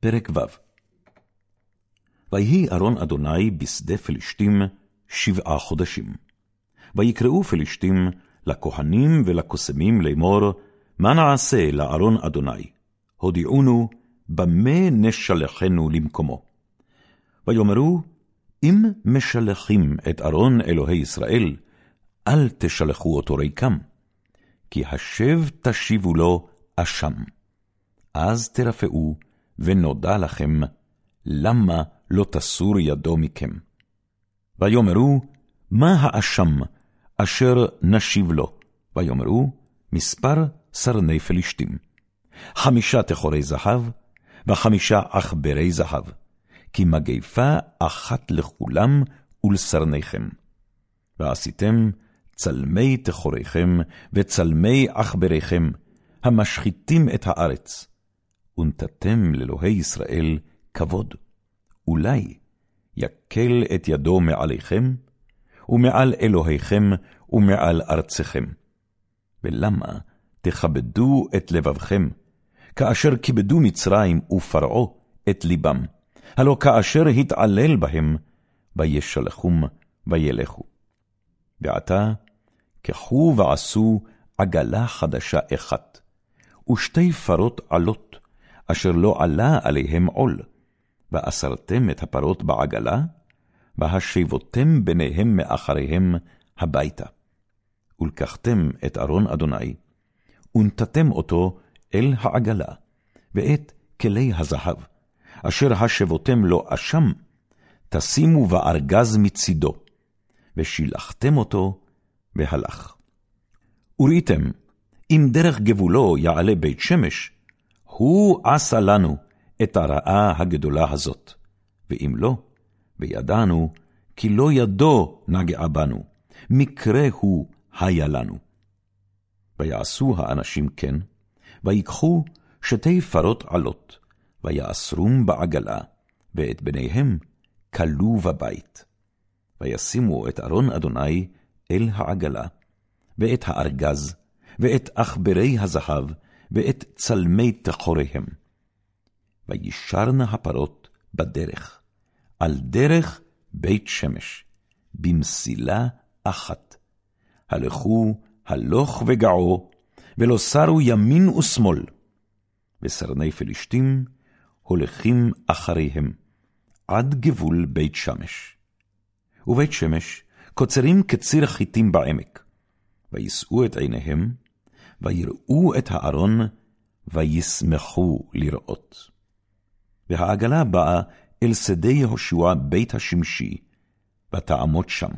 פרק ו' ויהי ארון אדוני בשדה פלישתים שבעה חודשים. ויקראו פלישתים לכהנים ולקוסמים לאמור, מה נעשה לארון אדוני? הודיעונו, במה נשלחנו למקומו. ויאמרו, אם משלחים את ארון אלוהי ישראל, אל תשלחו אותו ריקם, כי השב תשיבו לו אשם. אז תרפאו, ונודע לכם, למה לא תסור ידו מכם. ויאמרו, מה האשם אשר נשיב לו? ויאמרו, מספר סרני פלישתים. חמישה תחורי זהב, וחמישה עכברי זהב, כי מגפה אחת לכולם ולסרניכם. ועשיתם צלמי תחוריכם וצלמי עכבריכם, המשחיתים את הארץ, ונתתם לאלוהי ישראל כבוד. אולי יקל את ידו מעליכם, ומעל אלוהיכם ומעל ארצכם. ולמה תכבדו את לבבכם, כאשר כיבדו מצרים ופרעה את ליבם, הלא כאשר התעלל בהם, וישלחום וילכו. ועתה, קחו ועשו עגלה חדשה אחת, ושתי פרות עלות, אשר לא עלה עליהם עול, ואסרתם את הפרות בעגלה, והשבותם ביניהם מאחריהם הביתה. ולקחתם את ארון אדוני, ונתתם אותו אל העגלה, ואת כלי הזהב, אשר השבותם לו אשם, תשימו בארגז מצידו, ושילחתם אותו, והלך. וראיתם, אם דרך גבולו יעלה בית שמש, הוא עשה לנו את הרעה הגדולה הזאת. ואם לא, וידענו כי לא ידו נגעה בנו, מקרה הוא היה לנו. ויעשו האנשים כן, ויקחו שתי פרות עלות, ויאסרום בעגלה, ואת בניהם כלו בבית. וישימו את ארון אדוני אל העגלה, ואת הארגז, ואת עכברי הזהב, ואת צלמי תחוריהם. וישרנה הפרות בדרך, על דרך בית שמש, במסילה אחת. הלכו הלוך וגעו, ולא סרו ימין ושמאל. וסרני פלישתים הולכים אחריהם, עד גבול בית שמש. ובית שמש קוצרים כציר חיטים בעמק. וישאו את עיניהם, ויראו את הארון, וישמחו לראות. והעגלה באה אל שדה יהושע בית השמשי, ותעמוד שם,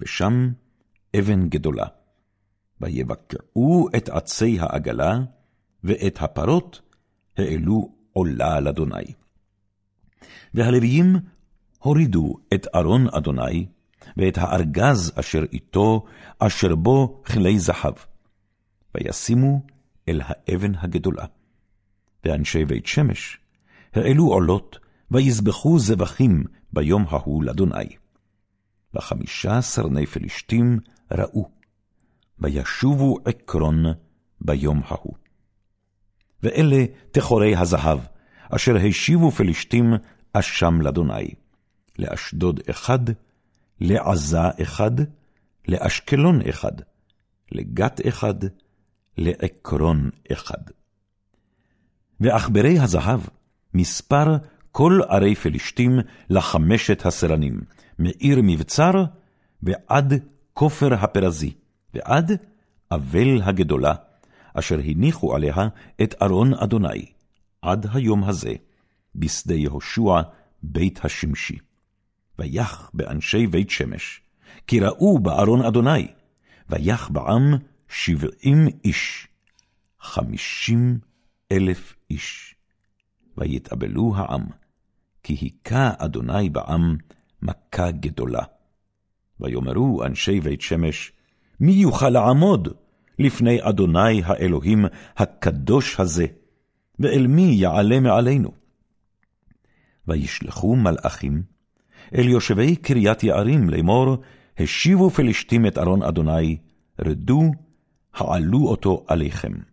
ושם אבן גדולה. ויבקעו את עצי העגלה, ואת הפרות העלו עולה על אדוני. והלוויים הורידו את ארון אדוני, ואת הארגז אשר איתו, אשר בו כלי זהב, וישימו אל האבן הגדולה. ואנשי בית שמש העלו עולות, ויזבחו זבחים ביום ההוא לאדוני. וחמישה סרני פלישתים ראו, וישובו עקרון ביום ההוא. ואלה תחורי הזהב, אשר השיבו פלישתים אשם לאדוני, לאשדוד אחד, לעזה אחד, לאשקלון אחד, לגת אחד, לעקרון אחד. ועכברי הזהב, מספר כל ערי פלישתים לחמשת הסרנים, מעיר מבצר ועד כופר הפרזי, ועד אבל הגדולה, אשר הניחו עליה את ארון אדוני, עד היום הזה, בשדה יהושע בית השמשי. ויח באנשי בית שמש, כי ראו בארון אדוני, ויח בעם שבעים איש, חמישים אלף איש. ויתאבלו העם, כי היכה אדוני בעם מכה גדולה. ויאמרו אנשי בית שמש, מי יוכל לעמוד לפני אדוני האלוהים הקדוש הזה, ואל מי יעלה מעלינו? וישלחו מלאכים אל יושבי קריית יערים לאמור, השיבו פלשתים את ארון אדוני, רדו, העלו אותו עליכם.